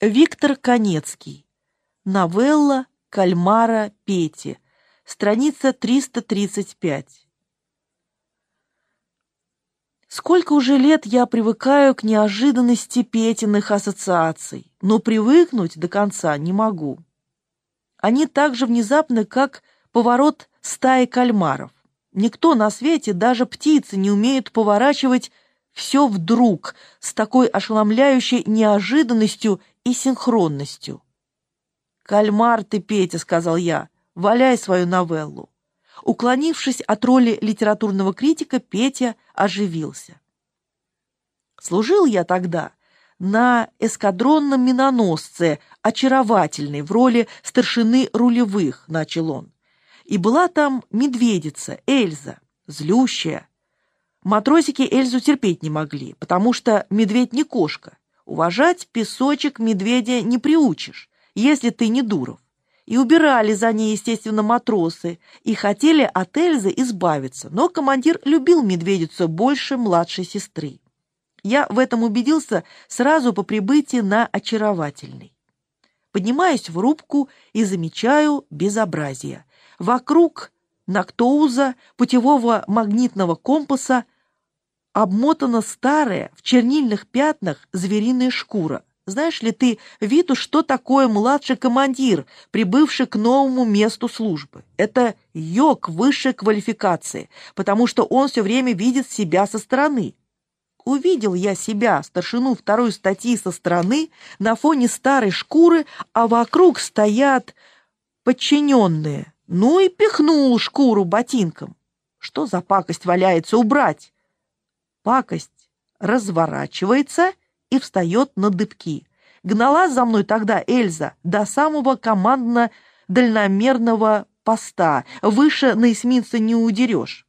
Виктор Конецкий. Новелла Кальмара Пети. Страница 335. Сколько уже лет я привыкаю к неожиданности Петиных ассоциаций, но привыкнуть до конца не могу. Они так же внезапны, как поворот стаи кальмаров. Никто на свете, даже птицы, не умеют поворачивать все вдруг с такой ошеломляющей неожиданностью и синхронностью. «Кальмар ты, Петя», — сказал я, — «валяй свою новеллу». Уклонившись от роли литературного критика, Петя оживился. Служил я тогда на эскадронном миноносце, очаровательный, в роли старшины рулевых, начал он. И была там медведица, Эльза, злющая. Матросики Эльзу терпеть не могли, потому что медведь не кошка. Уважать песочек медведя не приучишь, если ты не Дуров. И убирали за ней, естественно, матросы, и хотели от Эльзы избавиться, но командир любил медведицу больше младшей сестры. Я в этом убедился сразу по прибытии на очаровательный. Поднимаюсь в рубку и замечаю безобразие. Вокруг Нактоуза, путевого магнитного компаса, обмотана старая, в чернильных пятнах, звериная шкура. Знаешь ли ты, Виту, что такое младший командир, прибывший к новому месту службы? Это йог высшей квалификации, потому что он все время видит себя со стороны. Увидел я себя, старшину второй статьи со стороны, на фоне старой шкуры, а вокруг стоят подчиненные. Ну и пихнул шкуру ботинком. Что за пакость валяется убрать? Пакость разворачивается и встает на дыбки. Гнала за мной тогда Эльза до самого командно-дальномерного поста. Выше на эсминца не удерешь.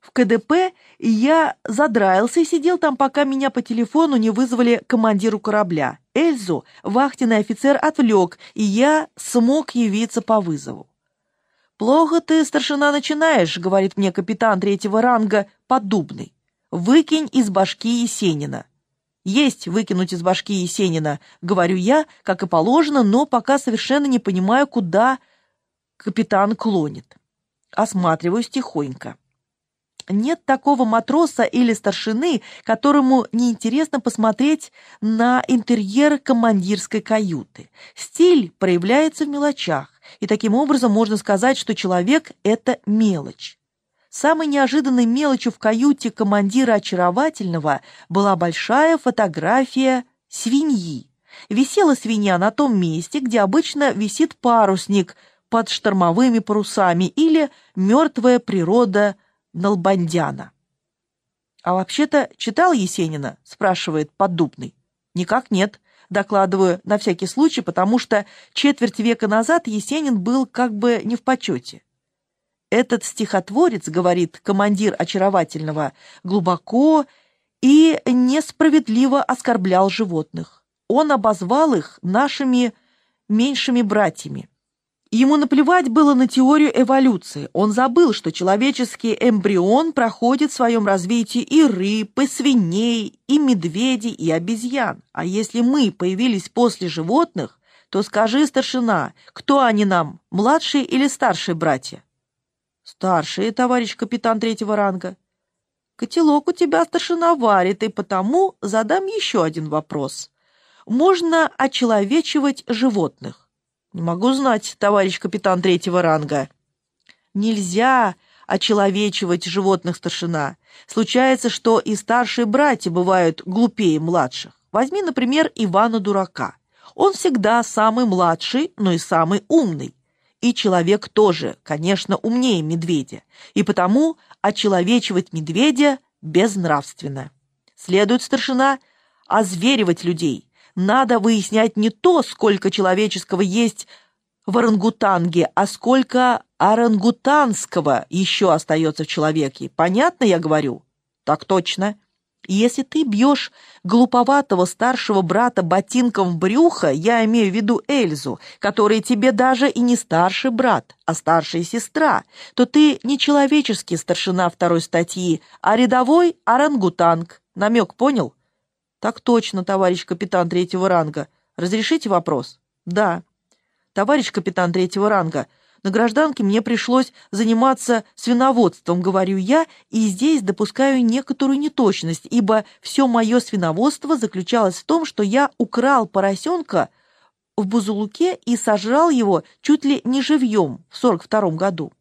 В КДП я задраился и сидел там, пока меня по телефону не вызвали командиру корабля. Эльзу вахтенный офицер отвлек, и я смог явиться по вызову. «Плохо ты, старшина, начинаешь», — говорит мне капитан третьего ранга, поддубный. «Выкинь из башки Есенина». «Есть выкинуть из башки Есенина», — говорю я, как и положено, но пока совершенно не понимаю, куда капитан клонит. Осматриваюсь тихонько. Нет такого матроса или старшины, которому неинтересно посмотреть на интерьер командирской каюты. Стиль проявляется в мелочах и таким образом можно сказать, что человек — это мелочь. Самой неожиданной мелочью в каюте командира очаровательного была большая фотография свиньи. Висела свинья на том месте, где обычно висит парусник под штормовыми парусами или мертвая природа Налбандяна. «А вообще-то читал Есенина?» — спрашивает Поддубный. «Никак нет докладываю на всякий случай, потому что четверть века назад Есенин был как бы не в почете. Этот стихотворец, говорит командир очаровательного, глубоко и несправедливо оскорблял животных. Он обозвал их нашими меньшими братьями. Ему наплевать было на теорию эволюции. Он забыл, что человеческий эмбрион проходит в своем развитии и рыб, и свиней, и медведей, и обезьян. А если мы появились после животных, то скажи, старшина, кто они нам, младшие или старшие братья? Старшие, товарищ капитан третьего ранга. Котелок у тебя, старшина, варит, и потому задам еще один вопрос. Можно очеловечивать животных? Не могу знать, товарищ капитан третьего ранга. Нельзя очеловечивать животных старшина. Случается, что и старшие братья бывают глупее младших. Возьми, например, Ивана Дурака. Он всегда самый младший, но и самый умный. И человек тоже, конечно, умнее медведя. И потому очеловечивать медведя безнравственно. Следует старшина озверивать людей, надо выяснять не то, сколько человеческого есть в орангутанге, а сколько орангутанского еще остается в человеке. Понятно, я говорю? Так точно. Если ты бьешь глуповатого старшего брата ботинком в брюхо, я имею в виду Эльзу, которая тебе даже и не старший брат, а старшая сестра, то ты не человеческий старшина второй статьи, а рядовой орангутанг. Намек понял? «Так точно, товарищ капитан третьего ранга. Разрешите вопрос? Да. Товарищ капитан третьего ранга, на гражданке мне пришлось заниматься свиноводством, говорю я, и здесь допускаю некоторую неточность, ибо все мое свиноводство заключалось в том, что я украл поросенка в Бузулуке и сожрал его чуть ли не живьем в 42 году.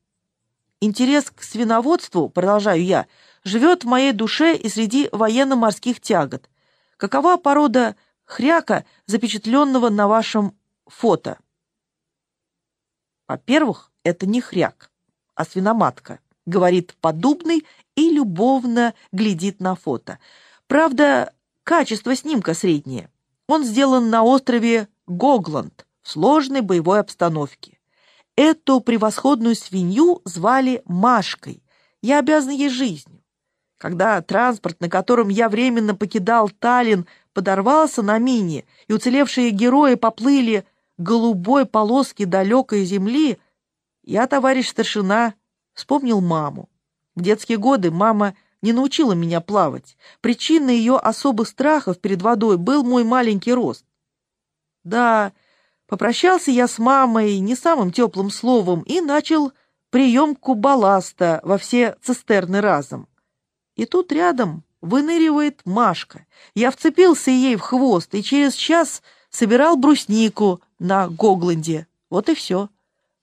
Интерес к свиноводству, продолжаю я, живет в моей душе и среди военно-морских тягот. Какова порода хряка, запечатленного на вашем фото? Во-первых, это не хряк, а свиноматка, говорит подобный и любовно глядит на фото. Правда, качество снимка среднее. Он сделан на острове Гогланд в сложной боевой обстановке. Эту превосходную свинью звали Машкой. Я обязан ей жизнью. Когда транспорт, на котором я временно покидал Таллин, подорвался на мине, и уцелевшие герои поплыли голубой полоски далекой земли, я, товарищ старшина, вспомнил маму. В детские годы мама не научила меня плавать. Причиной ее особых страхов перед водой был мой маленький рост. Да, попрощался я с мамой не самым теплым словом и начал приемку балласта во все цистерны разом. И тут рядом выныривает Машка. Я вцепился ей в хвост и через час собирал бруснику на Гогленде. Вот и все.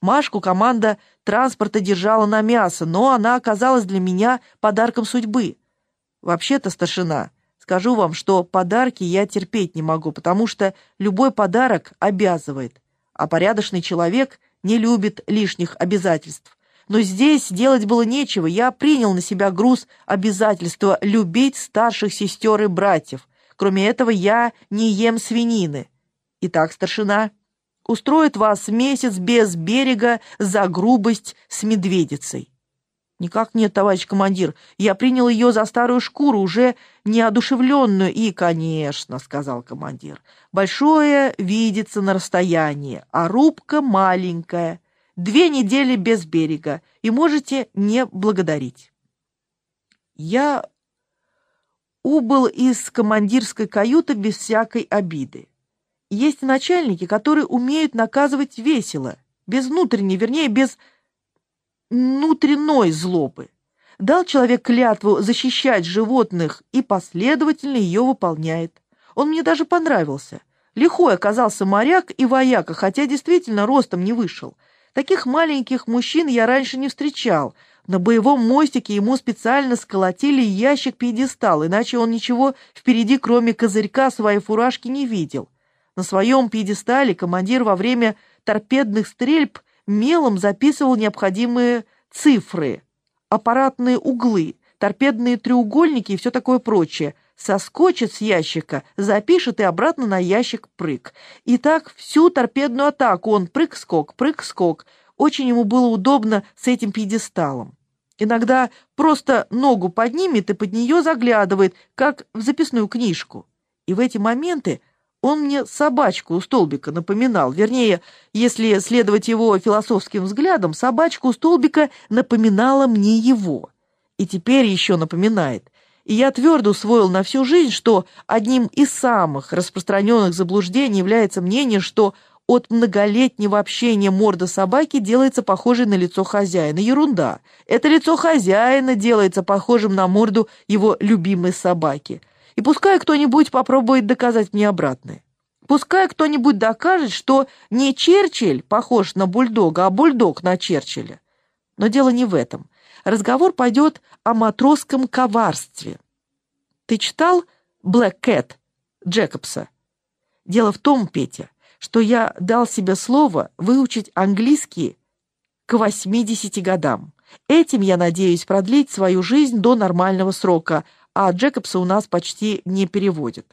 Машку команда транспорта держала на мясо, но она оказалась для меня подарком судьбы. Вообще-то, старшина, скажу вам, что подарки я терпеть не могу, потому что любой подарок обязывает, а порядочный человек не любит лишних обязательств. Но здесь делать было нечего, я принял на себя груз обязательства любить старших сестер и братьев. Кроме этого, я не ем свинины. Итак, старшина, устроит вас месяц без берега за грубость с медведицей. Никак нет, товарищ командир. Я принял ее за старую шкуру, уже неодушевленную. И, конечно, сказал командир, большое видится на расстоянии, а рубка маленькая. Две недели без берега, и можете не благодарить. Я убыл из командирской каюты без всякой обиды. Есть начальники, которые умеют наказывать весело, без внутренней, вернее, без внутренной злобы. Дал человек клятву защищать животных и последовательно ее выполняет. Он мне даже понравился. Лихой оказался моряк и вояка, хотя действительно ростом не вышел. Таких маленьких мужчин я раньше не встречал. На боевом мостике ему специально сколотили ящик-пьедестал, иначе он ничего впереди, кроме козырька своей фуражки, не видел. На своем пьедестале командир во время торпедных стрельб мелом записывал необходимые цифры, аппаратные углы, торпедные треугольники и все такое прочее. Соскочит с ящика, запишет и обратно на ящик прыг. И так всю торпедную атаку он прыг-скок, прыг-скок. Очень ему было удобно с этим пьедесталом. Иногда просто ногу поднимет и под нее заглядывает, как в записную книжку. И в эти моменты он мне собачку у столбика напоминал. Вернее, если следовать его философским взглядам, собачка у столбика напоминала мне его. И теперь еще напоминает. И я твердо усвоил на всю жизнь, что одним из самых распространенных заблуждений является мнение, что от многолетнего общения морда собаки делается похожей на лицо хозяина. Ерунда. Это лицо хозяина делается похожим на морду его любимой собаки. И пускай кто-нибудь попробует доказать мне обратное. Пускай кто-нибудь докажет, что не Черчилль похож на бульдога, а бульдог на Черчилля. Но дело не в этом. Разговор пойдет о матросском коварстве. Ты читал «Блэк Кэт» Джекобса? Дело в том, Петя, что я дал себе слово выучить английский к 80 годам. Этим я надеюсь продлить свою жизнь до нормального срока – а Джекобса у нас почти не переводят.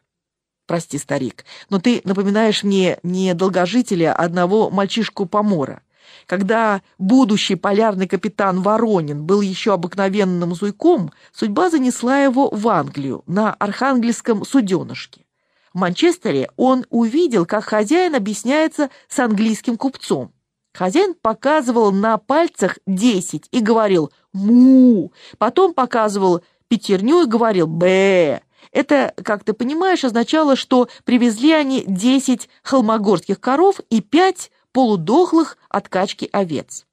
Прости, старик, но ты напоминаешь мне не долгожителя, а одного мальчишку-помора. Когда будущий полярный капитан Воронин был еще обыкновенным зуйком, судьба занесла его в Англию на архангельском суденышке. В Манчестере он увидел, как хозяин объясняется с английским купцом. Хозяин показывал на пальцах десять и говорил «му», потом показывал пятерню и говорил «б». Это, как ты понимаешь, означало, что привезли они 10 холмогорских коров и 5 полудохлых от качки овец.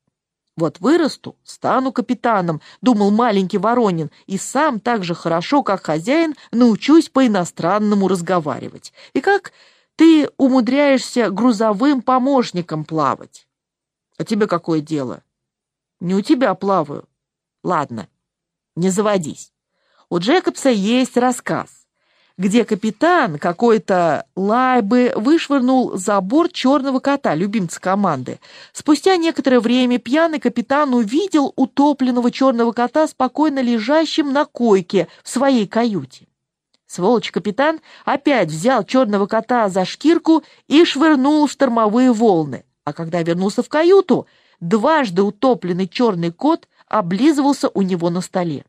Вот вырасту, стану капитаном, думал маленький Воронин, и сам так же хорошо, как хозяин, научусь по-иностранному разговаривать. И как ты умудряешься грузовым помощником плавать? А тебе какое дело? Не у тебя плаваю. Ладно, не заводись. У Джекобса есть рассказ где капитан какой-то лайбы вышвырнул за борт черного кота, любимца команды. Спустя некоторое время пьяный капитан увидел утопленного черного кота спокойно лежащим на койке в своей каюте. Сволочь-капитан опять взял черного кота за шкирку и швырнул в штормовые волны. А когда вернулся в каюту, дважды утопленный черный кот облизывался у него на столе.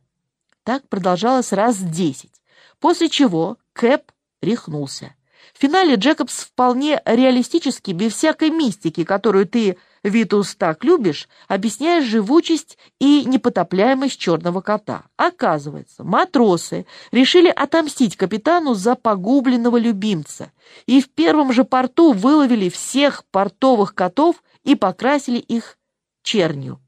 Так продолжалось раз десять. После чего Кэп рехнулся. В финале Джекобс вполне реалистически, без всякой мистики, которую ты, Витус, так любишь, объясняешь живучесть и непотопляемость черного кота. Оказывается, матросы решили отомстить капитану за погубленного любимца и в первом же порту выловили всех портовых котов и покрасили их чернью.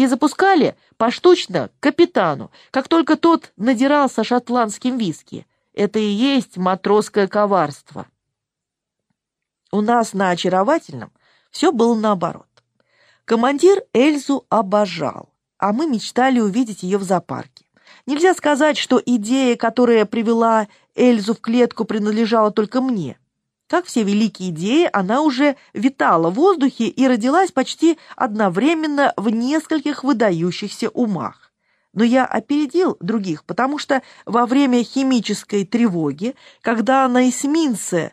И запускали поштучно капитану, как только тот надирался шотландским виски. Это и есть матросское коварство. У нас на очаровательном все было наоборот. Командир Эльзу обожал, а мы мечтали увидеть ее в зоопарке. Нельзя сказать, что идея, которая привела Эльзу в клетку, принадлежала только мне. Как все великие идеи, она уже витала в воздухе и родилась почти одновременно в нескольких выдающихся умах. Но я опередил других, потому что во время химической тревоги, когда на эсминце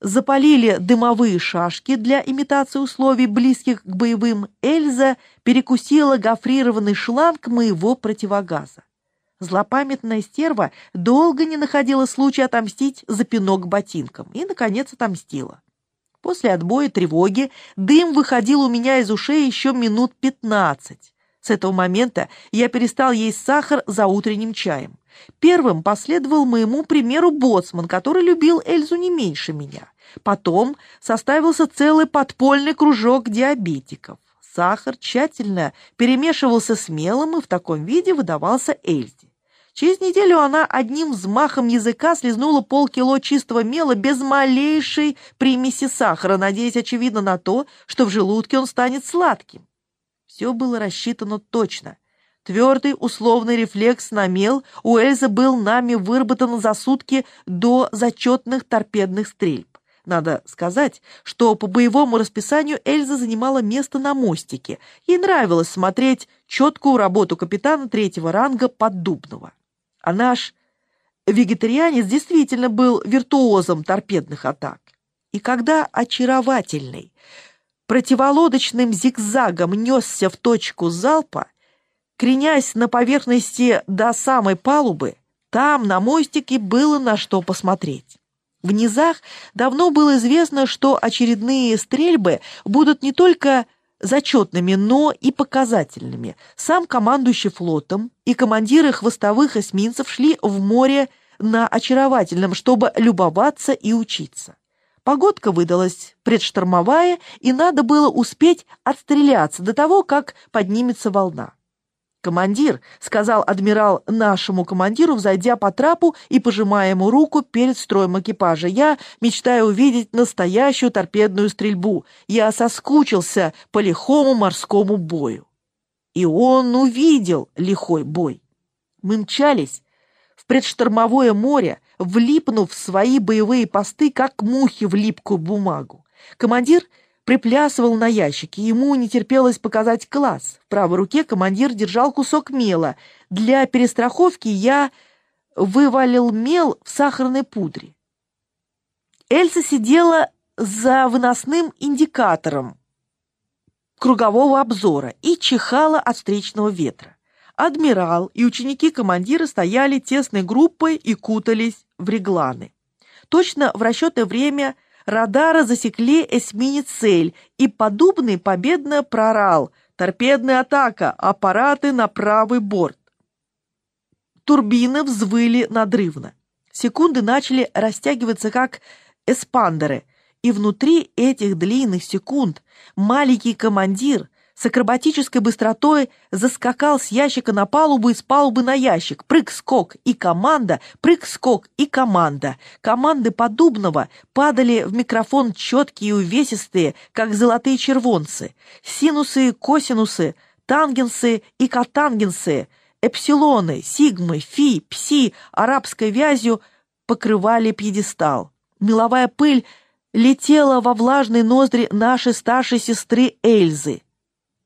запалили дымовые шашки для имитации условий, близких к боевым, Эльза перекусила гофрированный шланг моего противогаза. Злопамятная стерва долго не находила случая отомстить за пинок ботинком и, наконец, отомстила. После отбоя тревоги дым выходил у меня из ушей еще минут пятнадцать. С этого момента я перестал есть сахар за утренним чаем. Первым последовал моему примеру боцман, который любил Эльзу не меньше меня. Потом составился целый подпольный кружок диабетиков. Сахар тщательно перемешивался с мелом и в таком виде выдавался Эльзе. Через неделю она одним взмахом языка слезнула полкило чистого мела без малейшей примеси сахара, надеясь, очевидно, на то, что в желудке он станет сладким. Все было рассчитано точно. Твердый условный рефлекс на мел у Эльзы был нами выработан за сутки до зачетных торпедных стрельб. Надо сказать, что по боевому расписанию Эльза занимала место на мостике. Ей нравилось смотреть четкую работу капитана третьего ранга Поддубного. А наш вегетарианец действительно был виртуозом торпедных атак. И когда очаровательный, противолодочным зигзагом несся в точку залпа, кренясь на поверхности до самой палубы, там, на мостике, было на что посмотреть. В низах давно было известно, что очередные стрельбы будут не только зачетными, но и показательными. Сам командующий флотом и командиры хвостовых эсминцев шли в море на очаровательном, чтобы любоваться и учиться. Погодка выдалась предштормовая, и надо было успеть отстреляться до того, как поднимется волна. «Командир», — сказал адмирал нашему командиру, взойдя по трапу и пожимая ему руку перед строем экипажа, «я мечтаю увидеть настоящую торпедную стрельбу. Я соскучился по лихому морскому бою». И он увидел лихой бой. Мы мчались в предштормовое море, влипнув в свои боевые посты, как мухи в липкую бумагу. Командир приплясывал на ящике, ему не терпелось показать класс. В правой руке командир держал кусок мела. Для перестраховки я вывалил мел в сахарной пудре. Эльса сидела за выносным индикатором кругового обзора и чихала от встречного ветра. Адмирал и ученики командира стояли тесной группой и кутались в регланы. Точно в расчетное время радара засекли эсминец цель, и подобный победно прорал. Торпедная атака, аппараты на правый борт. Турбины взвыли надрывно. Секунды начали растягиваться как эспандеры, и внутри этих длинных секунд маленький командир с акробатической быстротой заскакал с ящика на палубу и с палубы на ящик. Прыг-скок и команда, прыг-скок и команда. Команды Подубного падали в микрофон четкие и увесистые, как золотые червонцы. Синусы, косинусы, тангенсы и котангенсы, эпсилоны, сигмы, фи, пси, арабской вязью покрывали пьедестал. Меловая пыль летела во влажные ноздри нашей старшей сестры Эльзы.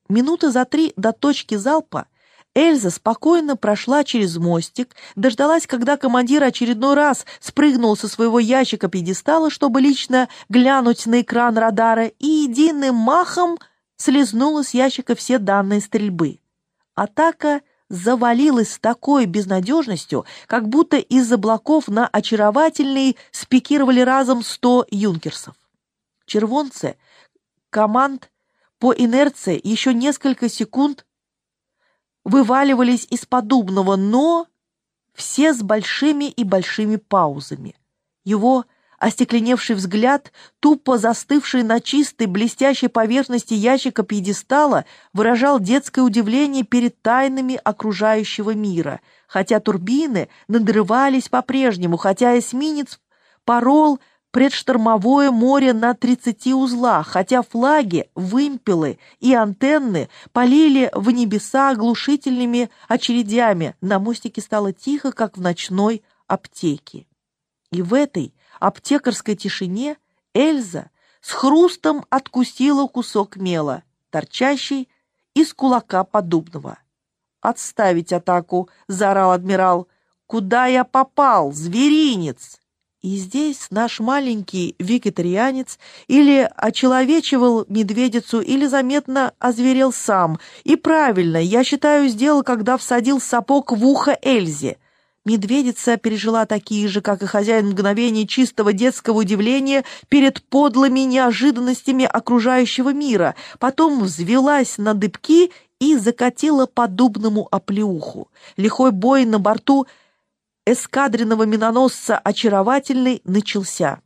Минуты за три до точки залпа Эльза спокойно прошла через мостик, дождалась, когда командир очередной раз спрыгнул со своего ящика пьедестала, чтобы лично глянуть на экран радара, и единым махом слезнула с ящика все данные стрельбы. Атака завалилась с такой безнадежностью, как будто из облаков на очаровательный спикировали разом сто юнкерсов. Червонцы команд по инерции еще несколько секунд вываливались из подобного, но все с большими и большими паузами. Его остекленевший взгляд, тупо застывший на чистой блестящей поверхности ящика пьедестала, выражал детское удивление перед тайнами окружающего мира, хотя турбины надрывались по-прежнему, хотя эсминец порол предштормовое море на 30 узлах, хотя флаги, вымпелы и антенны полили в небеса оглушительными очередями, на мостике стало тихо, как в ночной аптеке. И в этой аптекарской тишине Эльза с хрустом откусила кусок мела, торчащий из кулака подобного. «Отставить атаку!» — заорал адмирал. «Куда я попал, зверинец?» И здесь наш маленький вегетарианец или очеловечивал медведицу, или заметно озверел сам. И правильно, я считаю, сделал, когда всадил сапог в ухо Эльзе. Медведица пережила такие же, как и хозяин, мгновения чистого детского удивления перед подлыми неожиданностями окружающего мира, потом взвелась на дыбки и закатила по дубному оплеуху. Лихой бой на борту — эскадренного миноносца «Очаровательный» начался.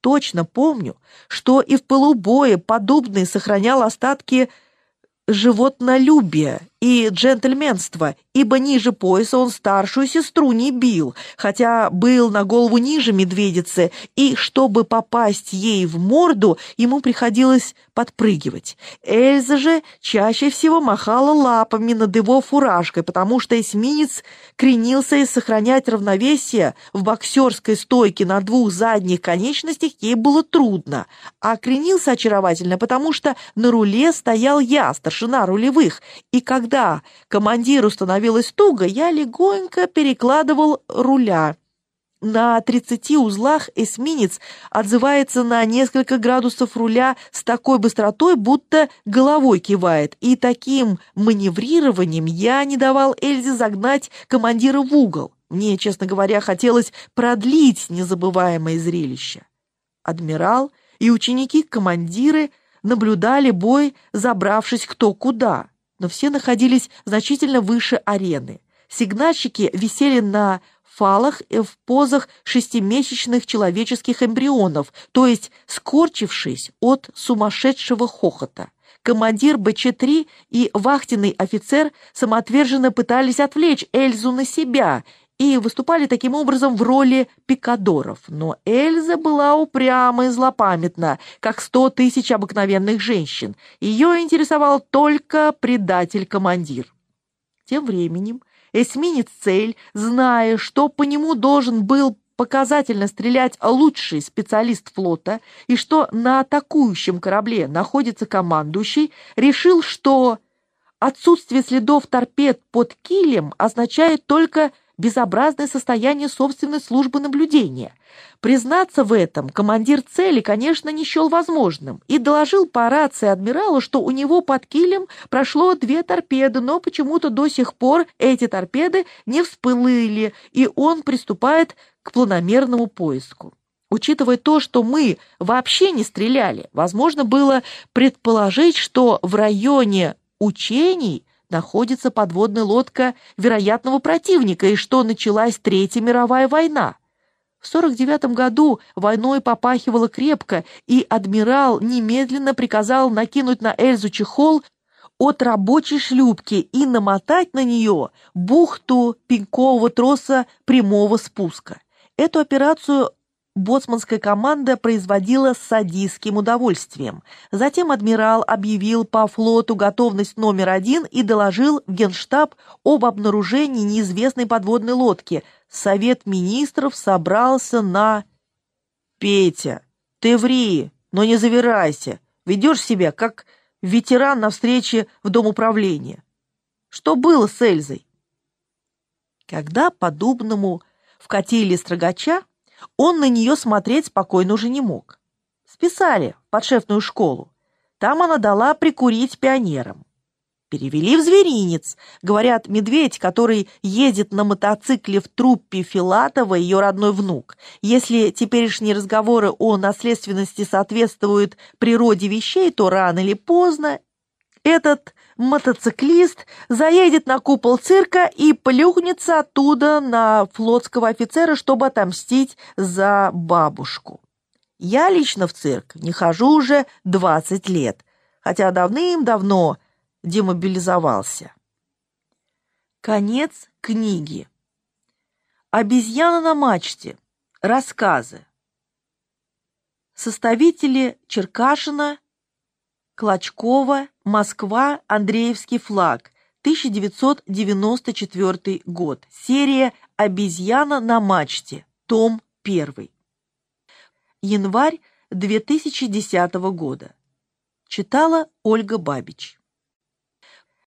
Точно помню, что и в полубое подобный сохранял остатки животнолюбия и джентльменства, ибо ниже пояса он старшую сестру не бил, хотя был на голову ниже медведицы, и чтобы попасть ей в морду, ему приходилось подпрыгивать. Эльза же чаще всего махала лапами над его фуражкой, потому что эсминец кренился и сохранять равновесие в боксерской стойке на двух задних конечностях ей было трудно, а кренился очаровательно, потому что на руле стоял я, старшина рулевых, и когда командиру становилось туго, я легонько перекладывал руля. На 30 узлах эсминец отзывается на несколько градусов руля с такой быстротой, будто головой кивает, и таким маневрированием я не давал Эльзе загнать командира в угол. Мне, честно говоря, хотелось продлить незабываемое зрелище. Адмирал и ученики-командиры наблюдали бой, забравшись кто куда, но все находились значительно выше арены. Сигнальщики висели на фалах и в позах шестимесячных человеческих эмбрионов, то есть скорчившись от сумасшедшего хохота. Командир БЧ-3 и вахтенный офицер самоотверженно пытались отвлечь Эльзу на себя и выступали таким образом в роли пикадоров. Но Эльза была упряма и злопамятна, как сто тысяч обыкновенных женщин. Ее интересовал только предатель-командир. Тем временем эсминец «Цель», зная, что по нему должен был показательно стрелять лучший специалист флота и что на атакующем корабле находится командующий, решил, что отсутствие следов торпед под килем означает только безобразное состояние собственной службы наблюдения. Признаться в этом командир цели, конечно, не счел возможным и доложил по рации адмиралу, что у него под килем прошло две торпеды, но почему-то до сих пор эти торпеды не всплыли, и он приступает к планомерному поиску. Учитывая то, что мы вообще не стреляли, возможно было предположить, что в районе учений находится подводная лодка вероятного противника и что началась Третья мировая война. В 49 году войной попахивало крепко, и адмирал немедленно приказал накинуть на Эльзу чехол от рабочей шлюпки и намотать на нее бухту пенькового троса прямого спуска. Эту операцию боцманская команда производила с садистским удовольствием. Затем адмирал объявил по флоту готовность номер один и доложил в генштаб об обнаружении неизвестной подводной лодки. Совет министров собрался на... «Петя, ты ври, но не завирайся. Ведешь себя, как ветеран на встрече в Дом управления. Что было с Эльзой?» Когда подобному вкатили строгача, он на нее смотреть спокойно уже не мог. Списали в подшефную школу. Там она дала прикурить пионерам. Перевели в зверинец. Говорят, медведь, который ездит на мотоцикле в труппе Филатова, ее родной внук. Если теперешние разговоры о наследственности соответствуют природе вещей, то рано или поздно этот мотоциклист заедет на купол цирка и плюхнется оттуда на флотского офицера, чтобы отомстить за бабушку. Я лично в цирк не хожу уже 20 лет, хотя давным-давно демобилизовался. Конец книги. Обезьяна на мачте. Рассказы. Составители Черкашина Клочкова, Москва, Андреевский флаг, 1994 год. Серия «Обезьяна на мачте», том 1. Январь 2010 года. Читала Ольга Бабич.